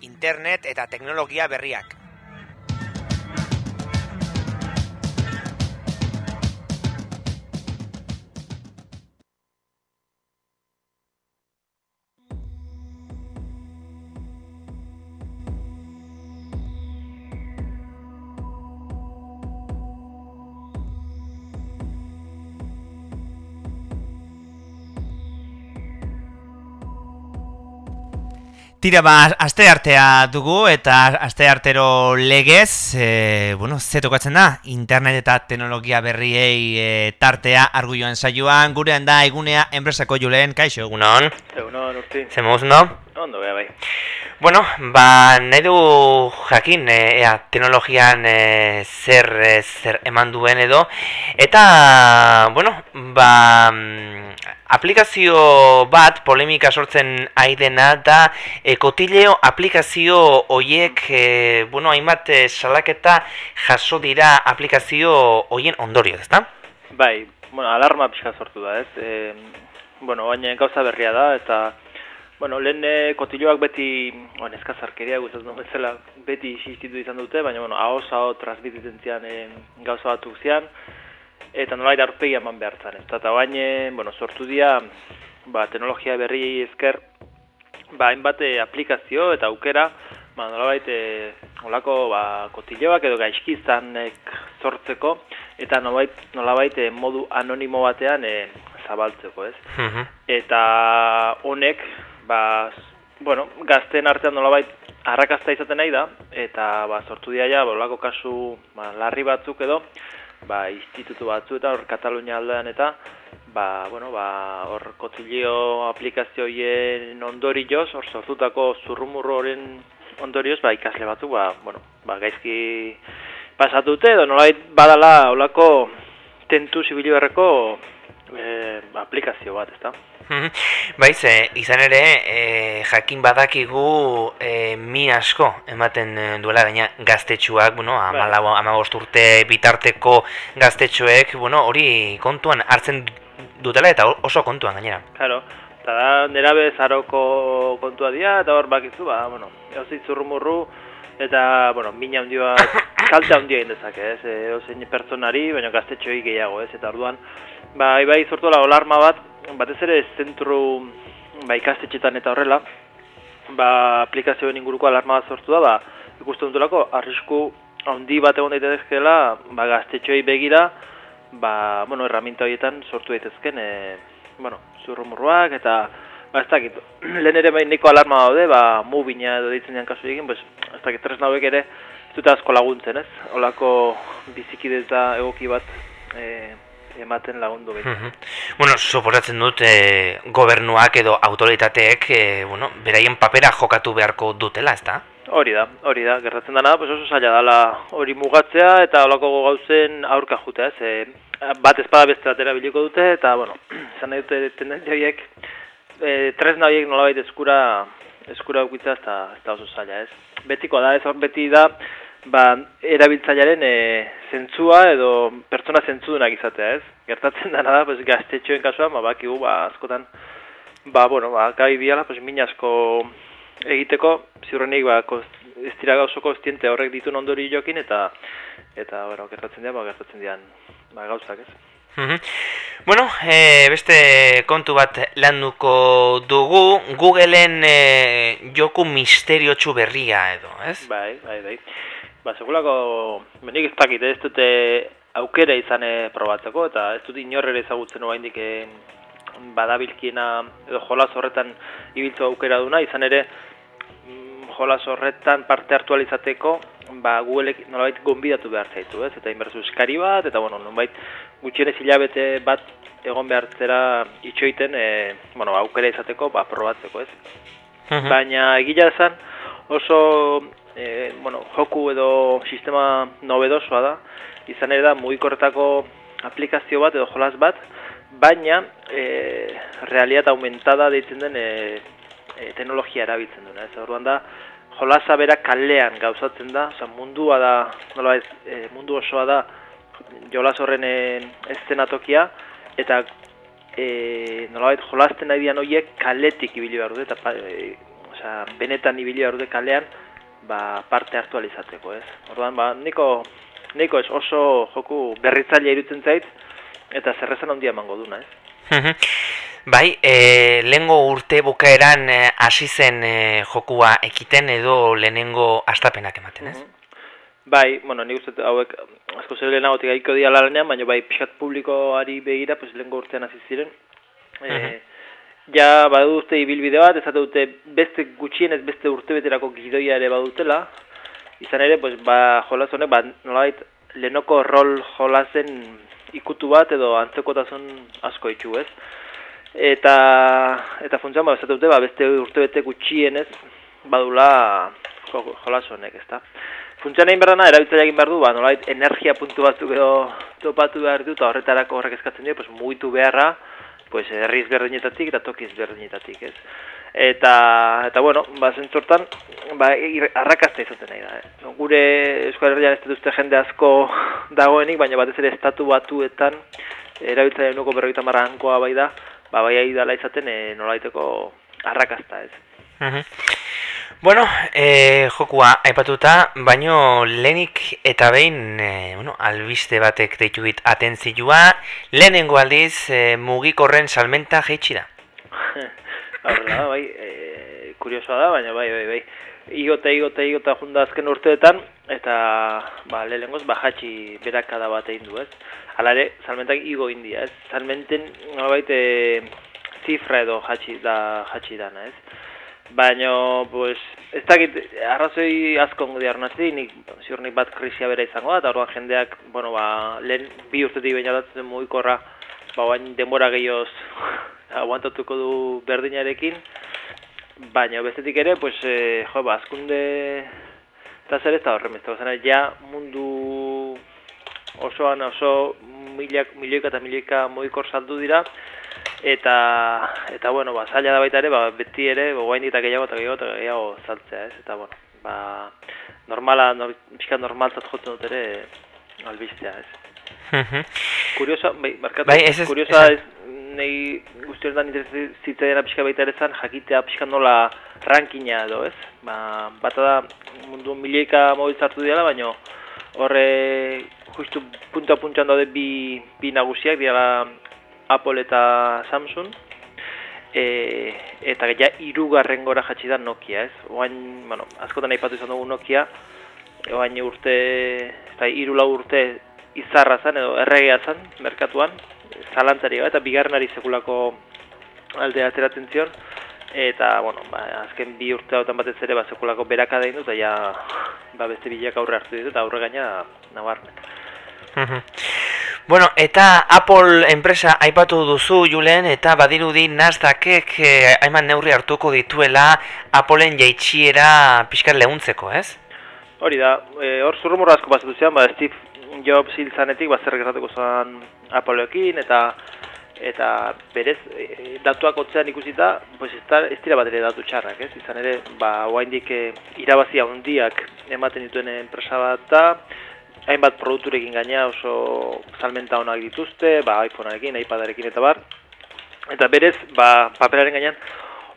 internet eta teknologia berriak. Tira ba, aste artea dugu eta aste artero legez, e, bueno, ze tokatzen da, internet eta teknologia berriei e, tartea arguioan saioan, gurean da egunea enpresako juleen, kaixo, egunon? Egunon, urti. Zer no? Ondo, beha, bai. Bueno, ba, nahi du jakin, e, ea, teknologian e, zer, e, zer eman duen edo, eta, bueno, ba, aplikazio bat polemika sortzen aidena da e, kotileo aplikazio hoiek e, bueno, hainbat e, salaketa jaso dira aplikazio hoien ondorio, ezta? Bai, bueno, alarma pixka sortu da, ez? E, bueno, baina gauza berria da, eta bueno, lehen e, kotiloak beti, bueno, eskazarkeria gustatzen dut bezala, beti existitu izan dute, baina, bueno, hau hau transmititzen zian e, gauza batuk zian, eta nolait aurpegi eman behar zan. Eta baina, bueno, sortu dira, ba, teknologia berri ezker, ba, hainbat eh, aplikazio eta aukera, ba, nolabait, e, olako, ba, kotiloak edo gaizkizanek sortzeko, eta nolabait, nolabait e, modu anonimo batean e, zabaltzeko, ez? Mhm. Eta honek, ba, bueno, gazten artean nolabait, arrakazta izaten nahi da, eta ba, sortu dira ja, bolako kasu ba, larri batzuk edo, ba, institutu batzuetan, hor Katalunia aldean eta, ba, bueno, ba, hor kotzilio aplikazioien ondorioz, hor sortutako zurrumurro horren ondorioz, ba, ikasle batzuk, ba, bueno, ba, gaizki pasatute, edo nolait badala olako tentu zibili berreko e, aplikazio bat, ezta? Baiz, e, izan ere, e, jakin badakigu e, mi asko ematen duela gaina gaztetxuak, bueno, bai. ama urte bitarteko gaztetxuek, bueno, hori kontuan hartzen dutela eta oso kontuan gainera. Claro, eta da, nera bezaroko kontua dira, eta hor bakizu, ba, bueno, eozit zurrumurru, eta, bueno, mina hundioa, kalte handia egin dezake, ez, eozein pertsonari, baina gaztetxoei gehiago, ez, eta orduan, ba, ibai sortu alarma bat, batez ere zentru ba, ikastetxetan eta horrela, ba, aplikazioen inguruko alarma bat sortu da, ba, ikusten dutulako, arrisku handi bat egon daitezkeela, ba, gaztetxoei begira, ba, bueno, herramienta horietan sortu daitezken, e, bueno, zurrumurruak eta, ba, ez dakit, lehen ere behin niko alarma daude, ba, mu bina edo ditzen dian kasu egin, pues, ez dakit, tres nauek ere, ez dut asko laguntzen, ez? Olako bizikideza egoki bat, e, ematen lagundu beti. bueno, suposatzen dut e, gobernuak edo autoritateek e, bueno, beraien papera jokatu beharko dutela, ezta? Hori da, hori da, gertatzen dana, pues oso zaila dala hori mugatzea eta holako gauzen aurka jutea, ez? E, bat espada beste batera biliko dute eta, bueno, zan nahi dute tendentzia horiek, e, tresna horiek nolabait eskura, eskura ukitza ez da oso zaila, ez? Betiko da, ez beti da, ba, erabiltzailearen e, zentzua edo pertsona zentzudunak izatea, ez? Gertatzen dena da, pues, gaztetxoen kasuan, ba, bakigu, ba, askotan, ba, bueno, ba, gai biala, pues, min asko egiteko, ziurrenik, ba, ez dira gauzoko estiente horrek ditu ondori jokin, eta, eta, bueno, gertatzen dira, ba, gertatzen dian, ba, gauzak, ez? Bueno, e, beste kontu bat landuko dugu, Googleen e, joku misteriotsu berria edo, ez? Bai, bai, bai. Ba, segulako, benik ez dakit, ez dute aukera izan eh, probatzeko, eta ez dut inorrere ezagutzen oa indik eh, badabilkiena edo jolas horretan ibiltu aukera duna, izan ere mm, jolas horretan parte hartu alizateko, ba, Googleek nolabait gonbidatu behar zaitu, ez? Eta inberzu eskari bat, eta bueno, nolabait gutxienez hilabete bat egon behartzera itxoiten, e, bueno, aukera izateko, ba, probatzeko, ez? Baina egila esan, oso e, bueno, joku edo sistema nobedosoa da, izan ere da mugikorretako aplikazio bat edo jolas bat, baina e, realitat aumentada deitzen den e, e, teknologia erabiltzen duna. Ez orduan da, jolasa bera kalean gauzatzen da, oza, mundua da, nola ez, e, mundu osoa da, jolas horren e, estenatokia, eta e, nolabait jolasten nahi dian horiek kaletik ibili behar dute, eta e, osea, benetan ibili arrude kalean, ba, parte hartu alizateko, ez? Orduan, ba, niko, niko ez oso joku berritzailea irutzen zait, eta zerrezan handia emango duna, ez? bai, e, lehengo urte bukaeran e, hasi zen e, jokua ekiten edo lehenengo astapenak ematen, ez? Bai, bueno, nik uste hauek asko zer lehenagotik gaiko dia lanean, baina bai pixkat publikoari begira, pues lehenko urtean hasi ziren. E, ja, badu uste ibilbide bat, ezate dute beste gutxienez beste urtebeterako gidoia ere badutela. Izan ere, pues, ba, jolaz honek, ba, nolabait, lehenoko rol jolazen ikutu bat edo antzekotasun asko itxu, ez? Eta, eta funtzean, ba, ezate dute, ba, beste urtebete gutxienez badula jolaz honek, ez da? Funtzean egin berdana, erabiltzaile egin behar du, ba, nolait, energia puntu batzuk edo topatu behar du, eta horretarako horrek eskatzen dio, pues, mugitu beharra, pues, herriz berdinetatik eta tokiz berdinetatik, ez? Eta, eta bueno, ba, zentzortan, ba, arrakazta izaten nahi da, eh? Gure Euskal Herrian ez duzte jende asko dagoenik, baina batez ere estatu batuetan, erabiltzaile nuko berroita marra hankoa bai da, ba, bai dala izaten e, nolaiteko arrakazta, ez? Bueno, e, jokua aipatuta, baino lehenik eta behin e, bueno, albiste batek deitu bit atentzioa, lehenengo aldiz e, mugikorren salmenta jeitsi da. Horrela, bai, e, kuriosoa da, baina bai, bai, bai. Igote, igote, igote junda azken urteetan, eta ba, lehenengoz bajatxi berakada bat egin du, ez? Hala ere, salmentak igo india, ez? Salmenten, nolabait, e, zifra edo jatxi da, jatxi dana, ez? Baina, pues, ez dakit, arrazoi asko ongo diarnazi, nik, ziur nik bat krisia bera izango da, eta orduan jendeak, bueno, ba, lehen bi urtetik baina datzen mugikorra, ba, bain denbora gehioz aguantatuko du berdinarekin, baina bestetik ere, pues, e, jo, ba, azkunde eta zer ez da horrem, ez ja mundu osoan oso milioika eta milioika mugikor saldu dira, eta eta bueno, ba zaila da baita ere, ba, beti ere goain eta gehiago eta gehiago eta gehiago saltzea, ez? Eta bueno, ba normala, no, pixka normaltzat jotzen dut ere albistea, ez? Kuriosa, bai, markatu, bai, ez, kuriosa ez, nahi guztionetan interesitzaena pixka baita ere zan, jakitea pixka nola rankina edo, ez? Ba, bata da mundu milioika mobiltzartu dira, baina horre justu punta-puntan daude bi, bi nagusiak, dira Apple eta Samsung e, eta ja irugarren gora jatsi da Nokia, ez? Oain, bueno, askotan aipatu izan dugu Nokia, oain urte, eta iru urte izarra zen, edo erregea zen, merkatuan, zalantzari eta bigarrenari sekulako alde ateratzen zion, eta, bueno, ba, azken bi urte hautan batez ere, ba, sekulako berakada indu, eta ja, ba, beste bilak aurre hartu ditu, eta aurre gaina, nabarmen. Bueno, eta Apple enpresa aipatu duzu Julen eta badirudi Nasdaqek eh, neurri hartuko dituela Appleen jaitsiera pixkar lehuntzeko, ez? Hori da, e, hor zurrumurra asko pasatu zian, ba, Steve Jobs hil zanetik, ba, zer gertatuko zan Appleekin, eta eta berez, e, datuak otzean ikusita, pues ez, ez bat ere datu txarrak, ez? Izan ere, ba, oa indik e, irabazia hundiak ematen dituen enpresa bat da, hainbat produkturekin gaina oso salmenta onak dituzte, ba, iPhonearekin, iPadarekin eta bar. Eta berez, ba, paperaren gainean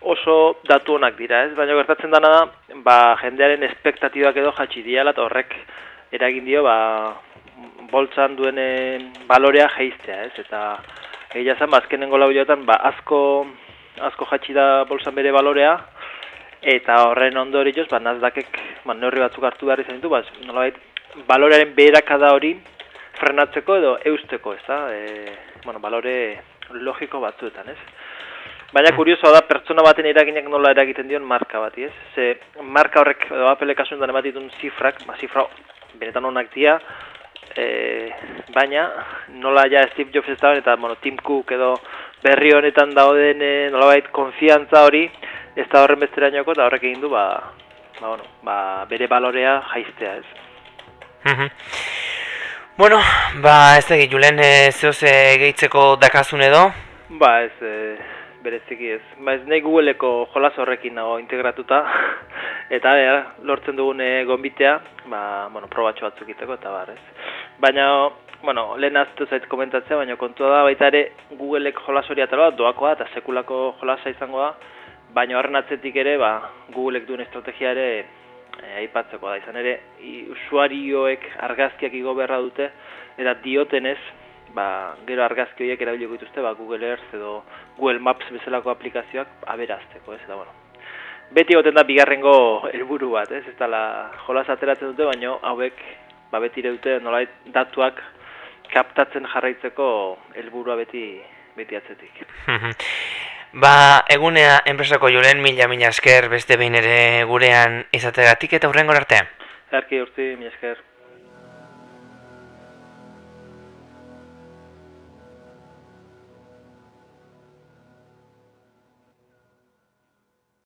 oso datu onak dira, ez? Baina gertatzen dana da, ba, jendearen espektatibak edo jatsi diala eta horrek eragin dio, ba, boltzan duen balorea jeiztea, ez? Eta egia zen, ba, azkenengo lau ba, asko, asko jatsi da boltzan bere balorea, eta horren ondorioz, ba, nazdakek, ba, neurri batzuk hartu behar izan ditu, ba, nolabait, balorearen beherakada hori frenatzeko edo eusteko, ez da? E, bueno, balore logiko batzuetan, ez? Baina kuriosoa da, pertsona baten eraginak nola eragiten dion marka bat, ez? Ze marka horrek, edo Apple kasuntan ematitun zifrak, ba, zifra benetan honak dira, e, baina nola ja Steve Jobs ez da, eta bueno, Tim Cook edo berri honetan dauden e, nolabait konfiantza hori, ez da horren besterainoko, eta horrek egin du, ba, ba, bueno, ba, bere balorea jaiztea, ez? Bueno, ba, ez da Julen, e, zehoz e, gehitzeko dakazun edo? Ba, ez, e, bereziki ez. Ba, ez nahi Googleko jolas horrekin nago integratuta, eta e, lortzen dugune gonbitea, ba, bueno, probatxo batzuk iteko, eta bar, ez. Baina, bueno, lehen aztu zait komentatzea, baina kontua da, baita ere, Googleek jolas hori atala doakoa, eta sekulako jolasa izango da, baina horren atzetik ere, ba, Googleek duen estrategia ere aipatzeko da. Izan ere, usuarioek argazkiak igo beharra dute, eta diotenez, ba, gero argazki horiek erabiliko dituzte, ba, Google Earth edo Google Maps bezalako aplikazioak aberazteko, ez? Eta, bueno, beti goten da bigarrengo helburu bat, ez? Ez dala jolaz ateratzen dute, baina hauek, ba, beti dute nolait datuak kaptatzen jarraitzeko helburua beti beti atzetik. ba, egunea enpresako jolen mila mila esker beste behin ere gurean izategatik eta hurrengo arte. Erki urti, mila esker.